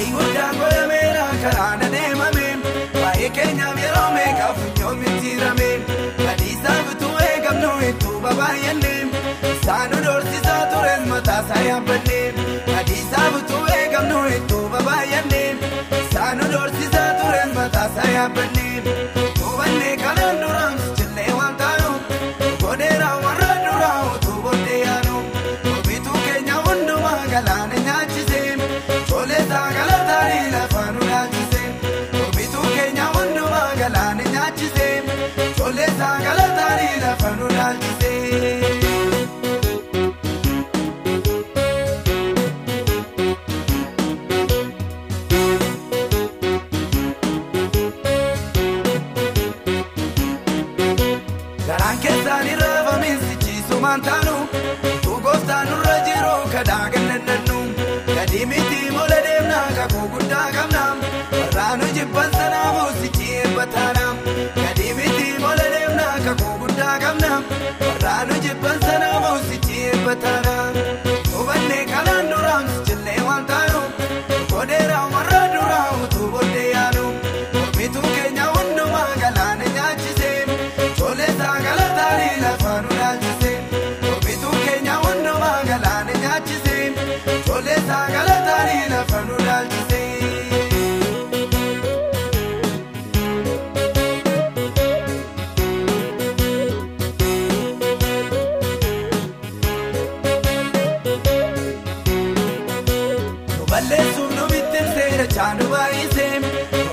Gaarii guddaan godhamedha karaa adeemame baay'ee keenyaaf yeroo meeqa funyoon mitiirame badiisaa bituu eegamnu itti baay'anne saanuu doorsisaa ture mataa isaa yaabbanne. Tolleessaa galataanii lafa nu laalchisee. Garaan keessaan irra faamisichi sumaan taanu, gooftaan irra jiru kadhaa.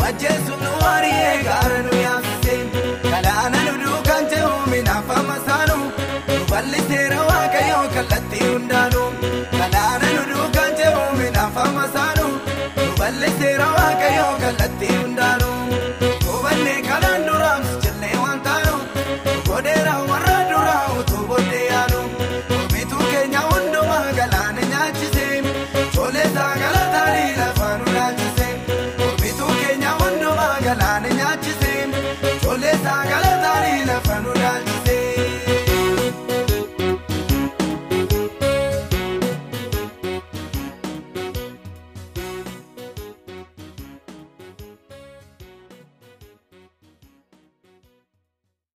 ajjeesuun nu wariyee eh, gaara nu yaasise galaana nu duukaan jehu minaaf amma saanu nu bal'iseera waaqayyoo kallattii hundaanu galaana nu duukaan jehu minaaf amma saanu nu bal'iseera waaqayyoo kallattii hundaanu.